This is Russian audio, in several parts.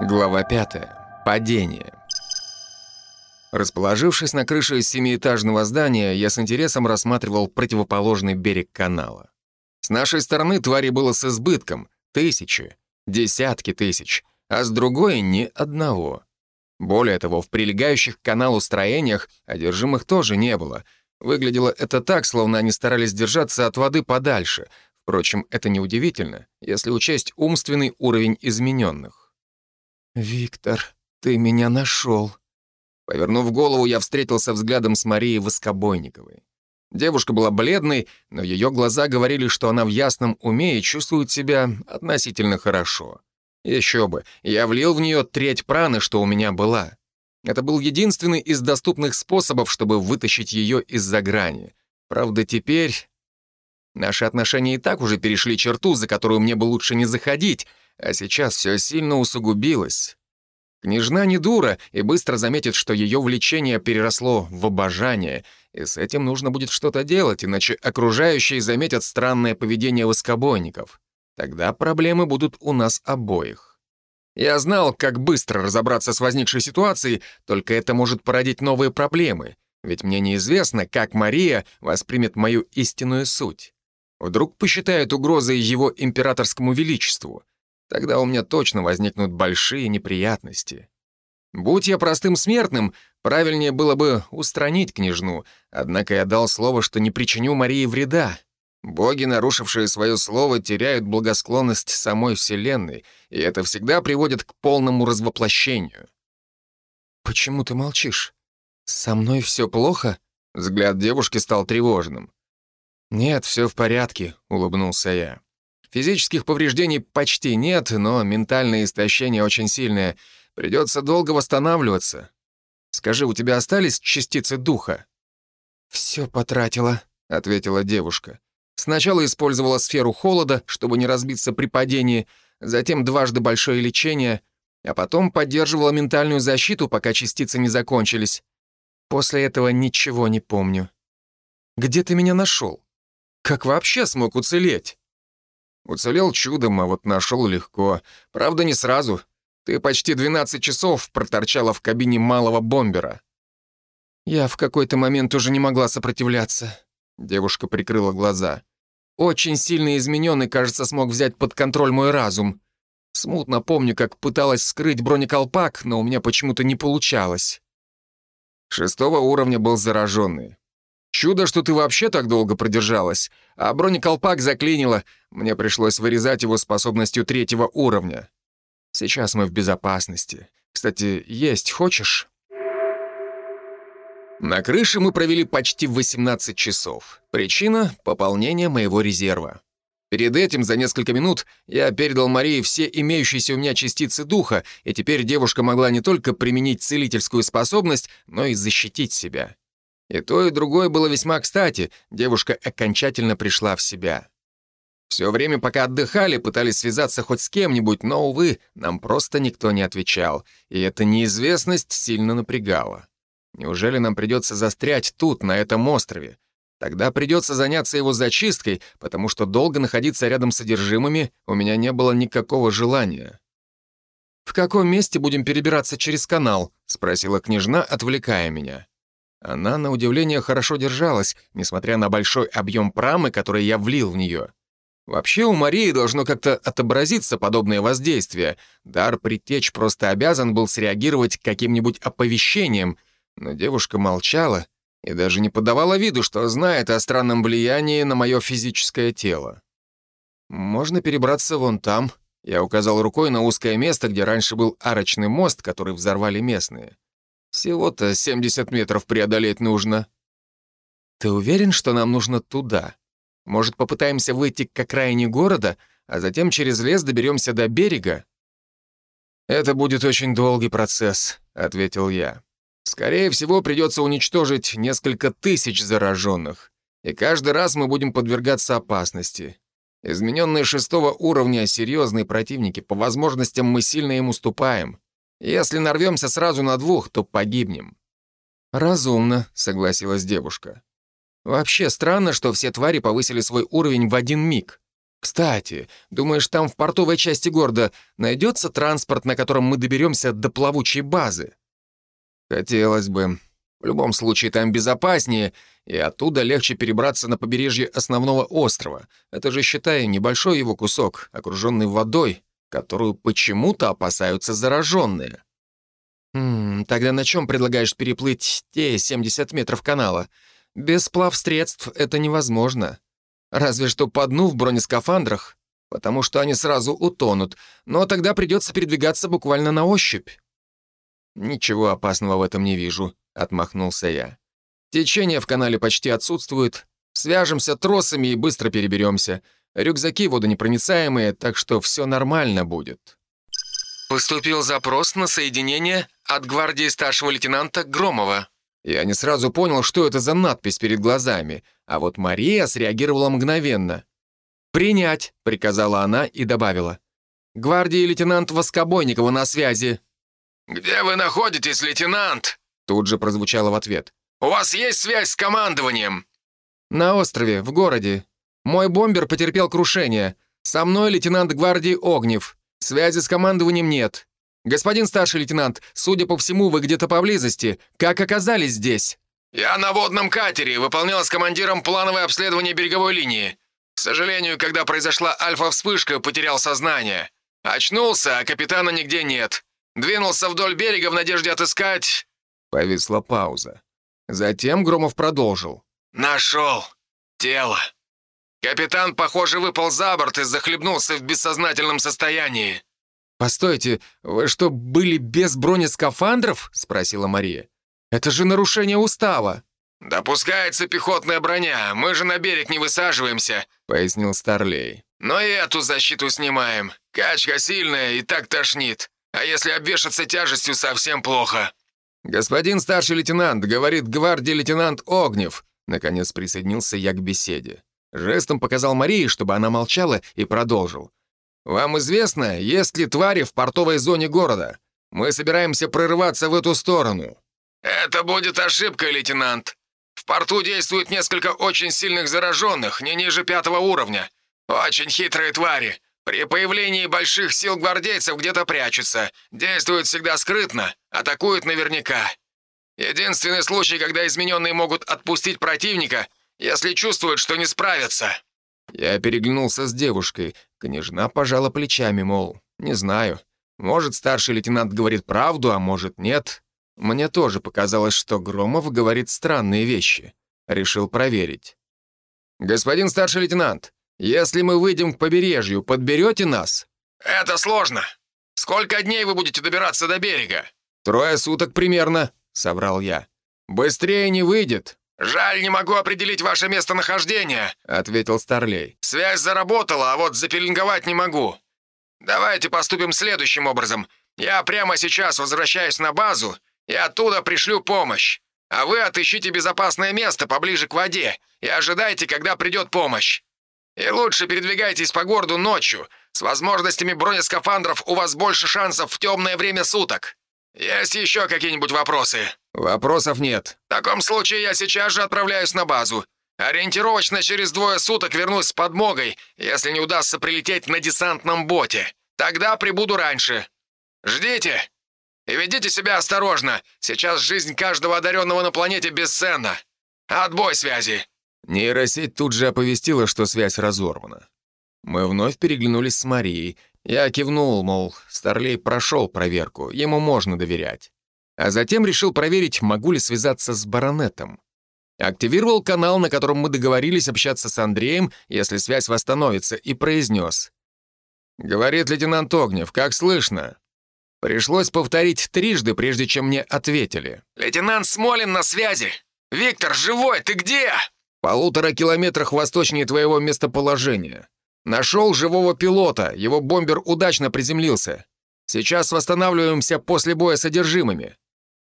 Глава 5. Падение. Расположившись на крыше семиэтажного здания, я с интересом рассматривал противоположный берег канала. С нашей стороны твари было с избытком — тысячи, десятки тысяч, а с другой — ни одного. Более того, в прилегающих к каналу строениях одержимых тоже не было. Выглядело это так, словно они старались держаться от воды подальше. Впрочем, это неудивительно, если учесть умственный уровень измененных. «Виктор, ты меня нашел». Повернув голову, я встретился взглядом с Марией Воскобойниковой. Девушка была бледной, но ее глаза говорили, что она в ясном уме и чувствует себя относительно хорошо. Еще бы, я влил в нее треть праны, что у меня была. Это был единственный из доступных способов, чтобы вытащить ее из-за грани. Правда, теперь... Наши отношения и так уже перешли черту, за которую мне бы лучше не заходить, а сейчас все сильно усугубилось. Княжна не дура и быстро заметит, что ее влечение переросло в обожание, и с этим нужно будет что-то делать, иначе окружающие заметят странное поведение воскобойников. Тогда проблемы будут у нас обоих. Я знал, как быстро разобраться с возникшей ситуацией, только это может породить новые проблемы, ведь мне неизвестно, как Мария воспримет мою истинную суть. Вдруг посчитает угрозой его императорскому величеству — Тогда у меня точно возникнут большие неприятности. Будь я простым смертным, правильнее было бы устранить княжну, однако я дал слово, что не причиню Марии вреда. Боги, нарушившие свое слово, теряют благосклонность самой Вселенной, и это всегда приводит к полному развоплощению. «Почему ты молчишь? Со мной все плохо?» Взгляд девушки стал тревожным. «Нет, все в порядке», — улыбнулся я. Физических повреждений почти нет, но ментальное истощение очень сильное. Придется долго восстанавливаться. Скажи, у тебя остались частицы духа?» «Все потратила», — ответила девушка. Сначала использовала сферу холода, чтобы не разбиться при падении, затем дважды большое лечение, а потом поддерживала ментальную защиту, пока частицы не закончились. После этого ничего не помню. Где ты меня нашел? Как вообще смог уцелеть? Уцелел чудом, а вот нашел легко. Правда, не сразу. Ты почти 12 часов проторчала в кабине малого бомбера. Я в какой-то момент уже не могла сопротивляться. Девушка прикрыла глаза. Очень сильно измененный, кажется, смог взять под контроль мой разум. Смутно помню, как пыталась скрыть бронеколпак, но у меня почему-то не получалось. Шестого уровня был зараженный. Чудо, что ты вообще так долго продержалась. А бронеколпак заклинило. Мне пришлось вырезать его способностью третьего уровня. Сейчас мы в безопасности. Кстати, есть хочешь?» На крыше мы провели почти 18 часов. Причина — пополнение моего резерва. Перед этим, за несколько минут, я передал Марии все имеющиеся у меня частицы духа, и теперь девушка могла не только применить целительскую способность, но и защитить себя. И то, и другое было весьма кстати, девушка окончательно пришла в себя. Все время, пока отдыхали, пытались связаться хоть с кем-нибудь, но, увы, нам просто никто не отвечал, и эта неизвестность сильно напрягала. Неужели нам придется застрять тут, на этом острове? Тогда придется заняться его зачисткой, потому что долго находиться рядом с содержимыми у меня не было никакого желания. «В каком месте будем перебираться через канал?» — спросила княжна, отвлекая меня. Она, на удивление, хорошо держалась, несмотря на большой объем прамы, который я влил в нее. Вообще у Марии должно как-то отобразиться подобное воздействие. Дар притечь просто обязан был среагировать каким-нибудь оповещением, но девушка молчала и даже не подавала виду, что знает о странном влиянии на мое физическое тело. «Можно перебраться вон там», — я указал рукой на узкое место, где раньше был арочный мост, который взорвали местные. Всего-то 70 метров преодолеть нужно. Ты уверен, что нам нужно туда? Может, попытаемся выйти к окраине города, а затем через лес доберемся до берега? Это будет очень долгий процесс, ответил я. Скорее всего, придется уничтожить несколько тысяч зараженных, и каждый раз мы будем подвергаться опасности. Измененные шестого уровня — серьезные противники, по возможностям мы сильно им уступаем. Если нарвемся сразу на двух, то погибнем». «Разумно», — согласилась девушка. «Вообще странно, что все твари повысили свой уровень в один миг. Кстати, думаешь, там в портовой части города найдется транспорт, на котором мы доберемся до плавучей базы? Хотелось бы. В любом случае, там безопаснее, и оттуда легче перебраться на побережье основного острова. Это же, считай, небольшой его кусок, окруженный водой, которую почему-то опасаются зараженные. «Хм, тогда на чем предлагаешь переплыть те 70 метров канала? Без плавсредств это невозможно. Разве что по дну в бронескафандрах, потому что они сразу утонут, но тогда придется передвигаться буквально на ощупь». «Ничего опасного в этом не вижу», — отмахнулся я. «Течение в канале почти отсутствует. Свяжемся тросами и быстро переберемся. Рюкзаки водонепроницаемые, так что все нормально будет». Поступил запрос на соединение от гвардии старшего лейтенанта Громова. Я не сразу понял, что это за надпись перед глазами, а вот Мария среагировала мгновенно. «Принять», — приказала она и добавила. «Гвардии лейтенант Воскобойникова на связи». «Где вы находитесь, лейтенант?» Тут же прозвучало в ответ. «У вас есть связь с командованием?» «На острове, в городе. Мой бомбер потерпел крушение. Со мной лейтенант гвардии Огнев. Связи с командованием нет. Господин старший лейтенант, судя по всему, вы где-то поблизости. Как оказались здесь?» «Я на водном катере, выполнял с командиром плановое обследование береговой линии. К сожалению, когда произошла альфа-вспышка, потерял сознание. Очнулся, а капитана нигде нет. Двинулся вдоль берега в надежде отыскать...» Повисла пауза. Затем Громов продолжил. «Нашел. Тело. Капитан, похоже, выпал за борт и захлебнулся в бессознательном состоянии». «Постойте, вы что, были без бронескафандров?» — спросила Мария. «Это же нарушение устава». «Допускается пехотная броня, мы же на берег не высаживаемся», — пояснил Старлей. «Но и эту защиту снимаем. Качка сильная и так тошнит. А если обвешаться тяжестью, совсем плохо». «Господин старший лейтенант, — говорит гвардии лейтенант Огнев», — наконец присоединился я к беседе. Жестом показал Марии, чтобы она молчала, и продолжил. «Вам известно, есть ли твари в портовой зоне города? Мы собираемся прорываться в эту сторону». «Это будет ошибка, лейтенант. В порту действует несколько очень сильных зараженных, не ниже пятого уровня. Очень хитрые твари. При появлении больших сил гвардейцев где-то прячутся, действуют всегда скрытно, атакуют наверняка. Единственный случай, когда измененные могут отпустить противника, если чувствуют, что не справятся». Я переглянулся с девушкой. Княжна пожала плечами, мол, не знаю. Может, старший лейтенант говорит правду, а может, нет. Мне тоже показалось, что Громов говорит странные вещи. Решил проверить. «Господин старший лейтенант, если мы выйдем к побережью, подберете нас?» «Это сложно. Сколько дней вы будете добираться до берега?» «Трое суток примерно», — соврал я. «Быстрее не выйдет». «Жаль, не могу определить ваше местонахождение», — ответил Старлей. «Связь заработала, а вот запеленговать не могу. Давайте поступим следующим образом. Я прямо сейчас возвращаюсь на базу и оттуда пришлю помощь. А вы отыщите безопасное место поближе к воде и ожидайте, когда придет помощь. И лучше передвигайтесь по городу ночью. С возможностями бронескафандров у вас больше шансов в темное время суток. Есть еще какие-нибудь вопросы?» «Вопросов нет». «В таком случае я сейчас же отправляюсь на базу. Ориентировочно через двое суток вернусь с подмогой, если не удастся прилететь на десантном боте. Тогда прибуду раньше. Ждите. И ведите себя осторожно. Сейчас жизнь каждого одаренного на планете бесценна. Отбой связи». Нейросеть тут же оповестила, что связь разорвана. Мы вновь переглянулись с Марией. Я кивнул, мол, Старлей прошел проверку, ему можно доверять. А затем решил проверить, могу ли связаться с баронетом. Активировал канал, на котором мы договорились общаться с Андреем, если связь восстановится, и произнес. «Говорит лейтенант Огнев, как слышно?» Пришлось повторить трижды, прежде чем мне ответили. «Лейтенант Смолин на связи! Виктор, живой, ты где?» «Полутора километрах восточнее твоего местоположения. Нашел живого пилота, его бомбер удачно приземлился. Сейчас восстанавливаемся после боя с содержимыми.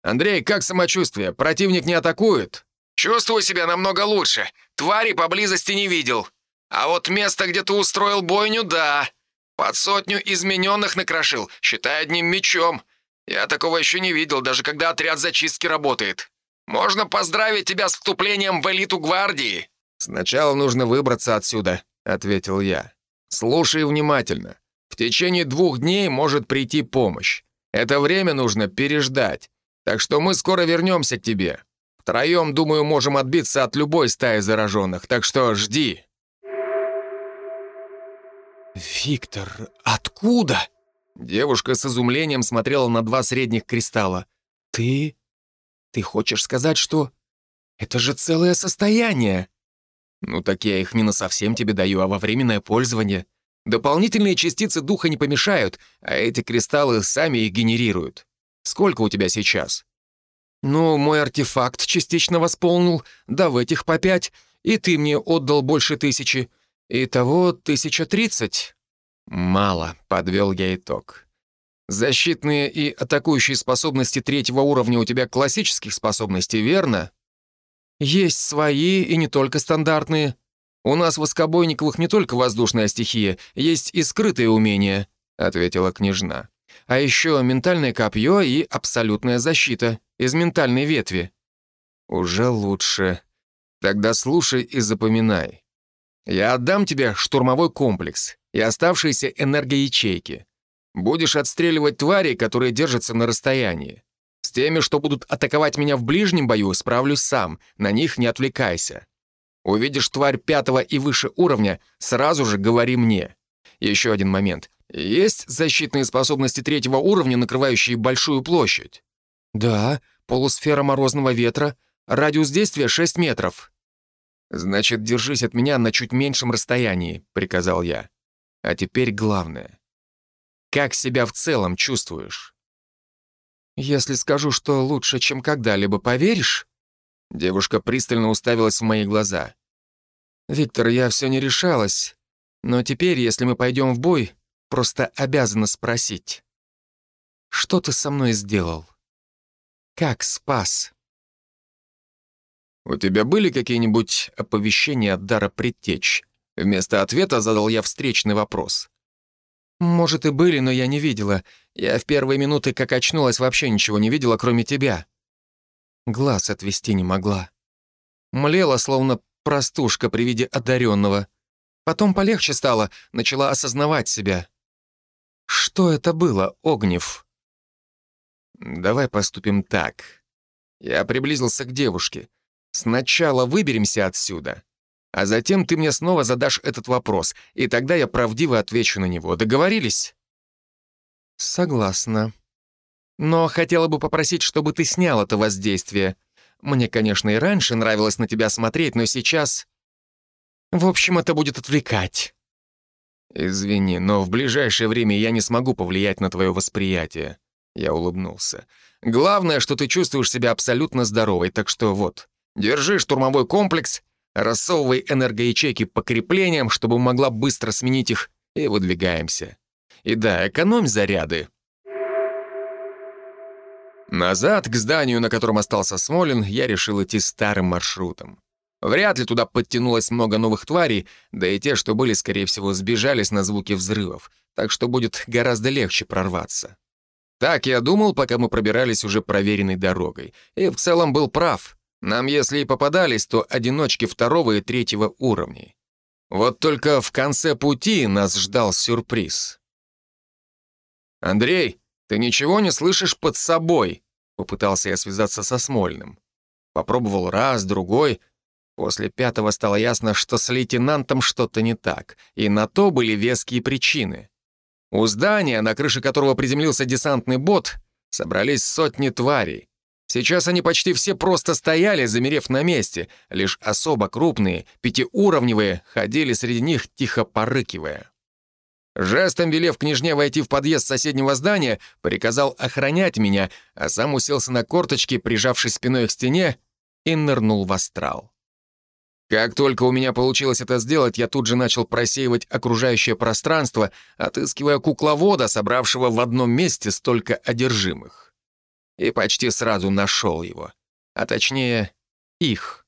Андрей, как самочувствие? Противник не атакует?» «Чувствую себя намного лучше. Твари поблизости не видел. А вот место, где ты устроил бойню, да. Под сотню измененных накрошил, считай одним мечом. Я такого еще не видел, даже когда отряд зачистки работает. Можно поздравить тебя с вступлением в элиту гвардии». «Сначала нужно выбраться отсюда», — ответил я. Слушай внимательно. В течение двух дней может прийти помощь. Это время нужно переждать. Так что мы скоро вернемся к тебе. Втроем, думаю, можем отбиться от любой стаи зараженных, так что жди». «Виктор, откуда?» Девушка с изумлением смотрела на два средних кристалла. «Ты... ты хочешь сказать, что... это же целое состояние?» «Ну так я их не на совсем тебе даю, а во временное пользование. Дополнительные частицы духа не помешают, а эти кристаллы сами их генерируют. Сколько у тебя сейчас?» «Ну, мой артефакт частично восполнил, да в этих по пять, и ты мне отдал больше тысячи. Итого тысяча тридцать». «Мало», — подвел я итог. «Защитные и атакующие способности третьего уровня у тебя классических способностей, верно?» «Есть свои и не только стандартные. У нас в воскобойниковых не только воздушная стихия, есть и скрытые умения», — ответила княжна. «А еще ментальное копье и абсолютная защита из ментальной ветви». «Уже лучше. Тогда слушай и запоминай. Я отдам тебе штурмовой комплекс и оставшиеся энергоячейки. Будешь отстреливать тварей, которые держатся на расстоянии. С теми, что будут атаковать меня в ближнем бою, справлюсь сам, на них не отвлекайся. Увидишь тварь пятого и выше уровня, сразу же говори мне. Еще один момент. Есть защитные способности третьего уровня, накрывающие большую площадь? Да, полусфера морозного ветра, радиус действия 6 метров. Значит, держись от меня на чуть меньшем расстоянии, приказал я. А теперь главное. Как себя в целом чувствуешь? Если скажу, что лучше, чем когда-либо, поверишь? Девушка пристально уставилась в мои глаза. «Виктор, я все не решалась, но теперь, если мы пойдем в бой, просто обязана спросить. Что ты со мной сделал? Как спас?» «У тебя были какие-нибудь оповещения от дара предтеч?» Вместо ответа задал я встречный вопрос. «Может, и были, но я не видела. Я в первые минуты, как очнулась, вообще ничего не видела, кроме тебя». Глаз отвести не могла. Млела, словно простушка при виде одаренного. Потом полегче стало, начала осознавать себя. Что это было, Огнев? Давай поступим так. Я приблизился к девушке. Сначала выберемся отсюда, а затем ты мне снова задашь этот вопрос, и тогда я правдиво отвечу на него. Договорились?» «Согласна. Но хотела бы попросить, чтобы ты снял это воздействие. Мне, конечно, и раньше нравилось на тебя смотреть, но сейчас... В общем, это будет отвлекать». «Извини, но в ближайшее время я не смогу повлиять на твое восприятие». Я улыбнулся. «Главное, что ты чувствуешь себя абсолютно здоровой, так что вот, держи штурмовой комплекс Рассовывай энергоячейки по креплениям, чтобы могла быстро сменить их, и выдвигаемся. И да, экономь заряды. Назад, к зданию, на котором остался Смолин, я решил идти старым маршрутом. Вряд ли туда подтянулось много новых тварей, да и те, что были, скорее всего, сбежались на звуки взрывов, так что будет гораздо легче прорваться. Так я думал, пока мы пробирались уже проверенной дорогой, и в целом был прав. Нам, если и попадались, то одиночки второго и третьего уровней. Вот только в конце пути нас ждал сюрприз. «Андрей, ты ничего не слышишь под собой?» Попытался я связаться со Смольным. Попробовал раз, другой. После пятого стало ясно, что с лейтенантом что-то не так, и на то были веские причины. У здания, на крыше которого приземлился десантный бот, собрались сотни тварей. Сейчас они почти все просто стояли, замерев на месте, лишь особо крупные, пятиуровневые, ходили среди них, тихо порыкивая. Жестом велев княжне войти в подъезд соседнего здания, приказал охранять меня, а сам уселся на корточки, прижавшись спиной к стене, и нырнул в астрал. Как только у меня получилось это сделать, я тут же начал просеивать окружающее пространство, отыскивая кукловода, собравшего в одном месте столько одержимых и почти сразу нашел его. А точнее, их.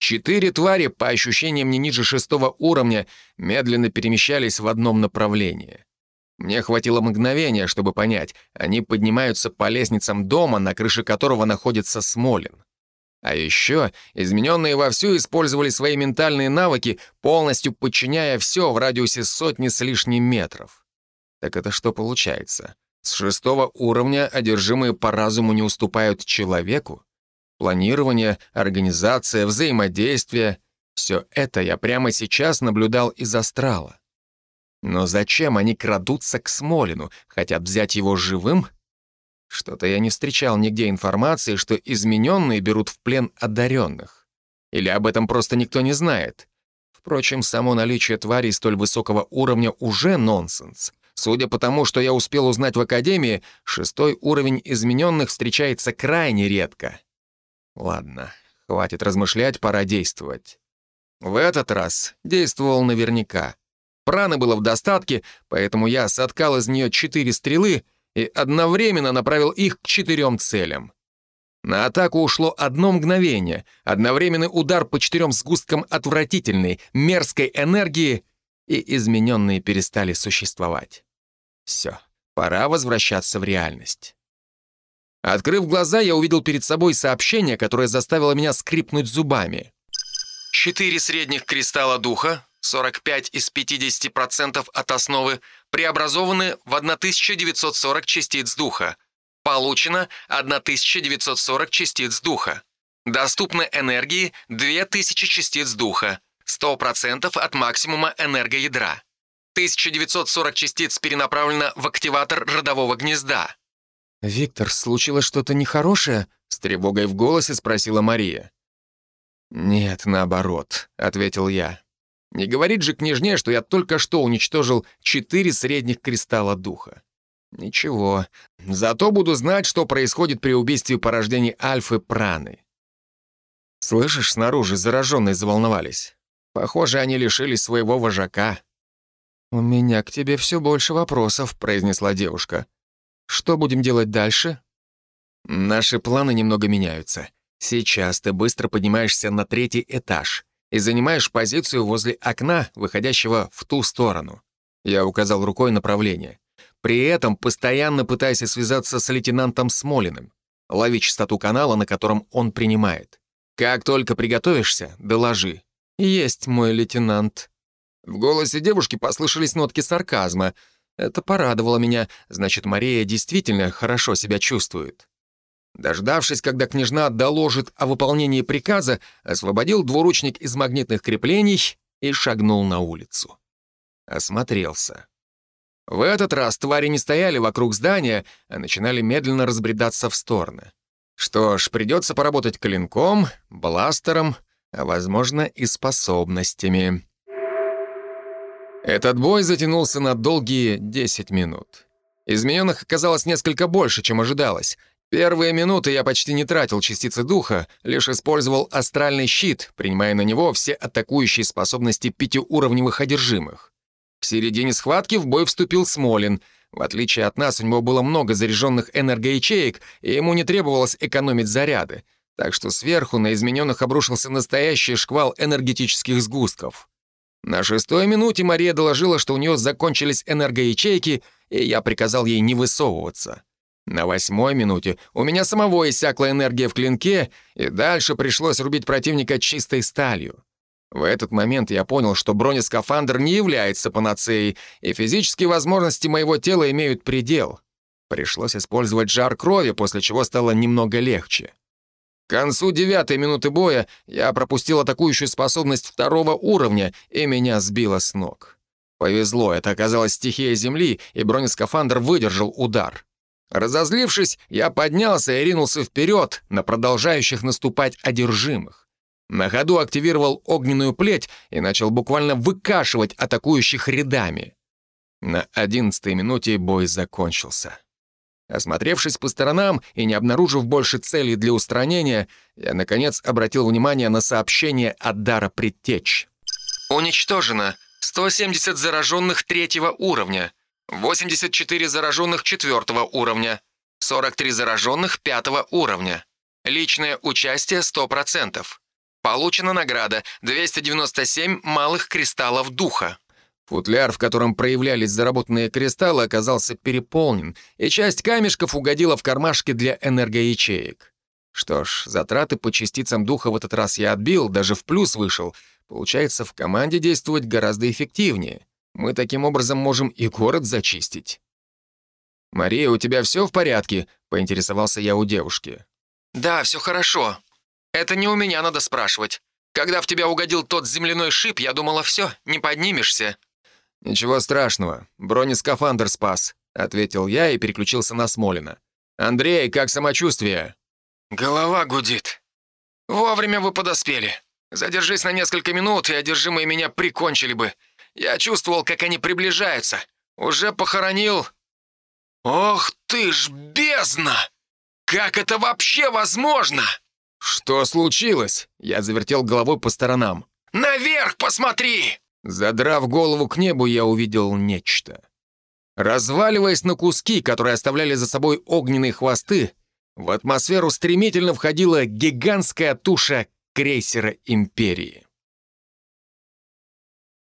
Четыре твари, по ощущениям не ниже шестого уровня, медленно перемещались в одном направлении. Мне хватило мгновения, чтобы понять, они поднимаются по лестницам дома, на крыше которого находится Смолин. А еще измененные вовсю использовали свои ментальные навыки, полностью подчиняя все в радиусе сотни с лишним метров. Так это что получается? С шестого уровня одержимые по разуму не уступают человеку? Планирование, организация, взаимодействие — все это я прямо сейчас наблюдал из астрала. Но зачем они крадутся к Смолину? Хотят взять его живым? Что-то я не встречал нигде информации, что измененные берут в плен одаренных. Или об этом просто никто не знает. Впрочем, само наличие тварей столь высокого уровня уже нонсенс. Судя по тому, что я успел узнать в Академии, шестой уровень измененных встречается крайне редко. Ладно, хватит размышлять, пора действовать. В этот раз действовал наверняка. Праны было в достатке, поэтому я соткал из нее четыре стрелы и одновременно направил их к четырем целям. На атаку ушло одно мгновение, одновременный удар по четырем сгусткам отвратительной, мерзкой энергии, и измененные перестали существовать. Все, пора возвращаться в реальность. Открыв глаза, я увидел перед собой сообщение, которое заставило меня скрипнуть зубами. Четыре средних кристалла духа, 45 из 50% от основы, преобразованы в 1940 частиц духа. Получено 1940 частиц духа. Доступно энергии 2000 частиц духа. 100% от максимума энергоядра. 1940 частиц перенаправлено в активатор родового гнезда. «Виктор, случилось что-то нехорошее?» — с тревогой в голосе спросила Мария. «Нет, наоборот», — ответил я. «Не говорит же княжне, что я только что уничтожил четыре средних кристалла духа. Ничего, зато буду знать, что происходит при убийстве порождений Альфы Праны». «Слышишь, снаружи зараженные заволновались. Похоже, они лишились своего вожака». «У меня к тебе все больше вопросов», — произнесла девушка. Что будем делать дальше? Наши планы немного меняются. Сейчас ты быстро поднимаешься на третий этаж и занимаешь позицию возле окна, выходящего в ту сторону. Я указал рукой направление. При этом постоянно пытаясь связаться с лейтенантом Смолиным. Лови частоту канала, на котором он принимает. Как только приготовишься, доложи. «Есть мой лейтенант». В голосе девушки послышались нотки сарказма — это порадовало меня, значит, Мария действительно хорошо себя чувствует. Дождавшись, когда княжна доложит о выполнении приказа, освободил двуручник из магнитных креплений и шагнул на улицу. Осмотрелся. В этот раз твари не стояли вокруг здания, а начинали медленно разбредаться в стороны. Что ж, придется поработать клинком, бластером, а, возможно, и способностями. Этот бой затянулся на долгие 10 минут. Измененных оказалось несколько больше, чем ожидалось. Первые минуты я почти не тратил частицы духа, лишь использовал астральный щит, принимая на него все атакующие способности пятиуровневых одержимых. В середине схватки в бой вступил Смолин. В отличие от нас, у него было много заряженных энергоячеек, и ему не требовалось экономить заряды. Так что сверху на измененных обрушился настоящий шквал энергетических сгустков. На шестой минуте Мария доложила, что у нее закончились энергоячейки, и я приказал ей не высовываться. На восьмой минуте у меня самого иссякла энергия в клинке, и дальше пришлось рубить противника чистой сталью. В этот момент я понял, что бронескафандр не является панацеей, и физические возможности моего тела имеют предел. Пришлось использовать жар крови, после чего стало немного легче. К концу девятой минуты боя я пропустил атакующую способность второго уровня, и меня сбило с ног. Повезло, это оказалась стихия Земли, и бронескафандр выдержал удар. Разозлившись, я поднялся и ринулся вперед на продолжающих наступать одержимых. На ходу активировал огненную плеть и начал буквально выкашивать атакующих рядами. На одиннадцатой минуте бой закончился. Осмотревшись по сторонам и не обнаружив больше целей для устранения, я, наконец, обратил внимание на сообщение от Дара Предтеч. «Уничтожено 170 зараженных третьего уровня, 84 зараженных четвертого уровня, 43 зараженных пятого уровня. Личное участие 100%. Получена награда 297 малых кристаллов духа». Футляр, в котором проявлялись заработанные кристаллы, оказался переполнен, и часть камешков угодила в кармашки для энергоячеек. Что ж, затраты по частицам духа в этот раз я отбил, даже в плюс вышел. Получается, в команде действовать гораздо эффективнее. Мы таким образом можем и город зачистить. «Мария, у тебя все в порядке?» — поинтересовался я у девушки. «Да, все хорошо. Это не у меня надо спрашивать. Когда в тебя угодил тот земляной шип, я думала, все, не поднимешься». «Ничего страшного. Бронескафандр спас», — ответил я и переключился на Смолина. «Андрей, как самочувствие?» «Голова гудит. Вовремя вы подоспели. Задержись на несколько минут, и одержимые меня прикончили бы. Я чувствовал, как они приближаются. Уже похоронил...» «Ох ты ж бездна! Как это вообще возможно?» «Что случилось?» Я завертел головой по сторонам. «Наверх посмотри!» Задрав голову к небу, я увидел нечто. Разваливаясь на куски, которые оставляли за собой огненные хвосты, в атмосферу стремительно входила гигантская туша крейсера Империи.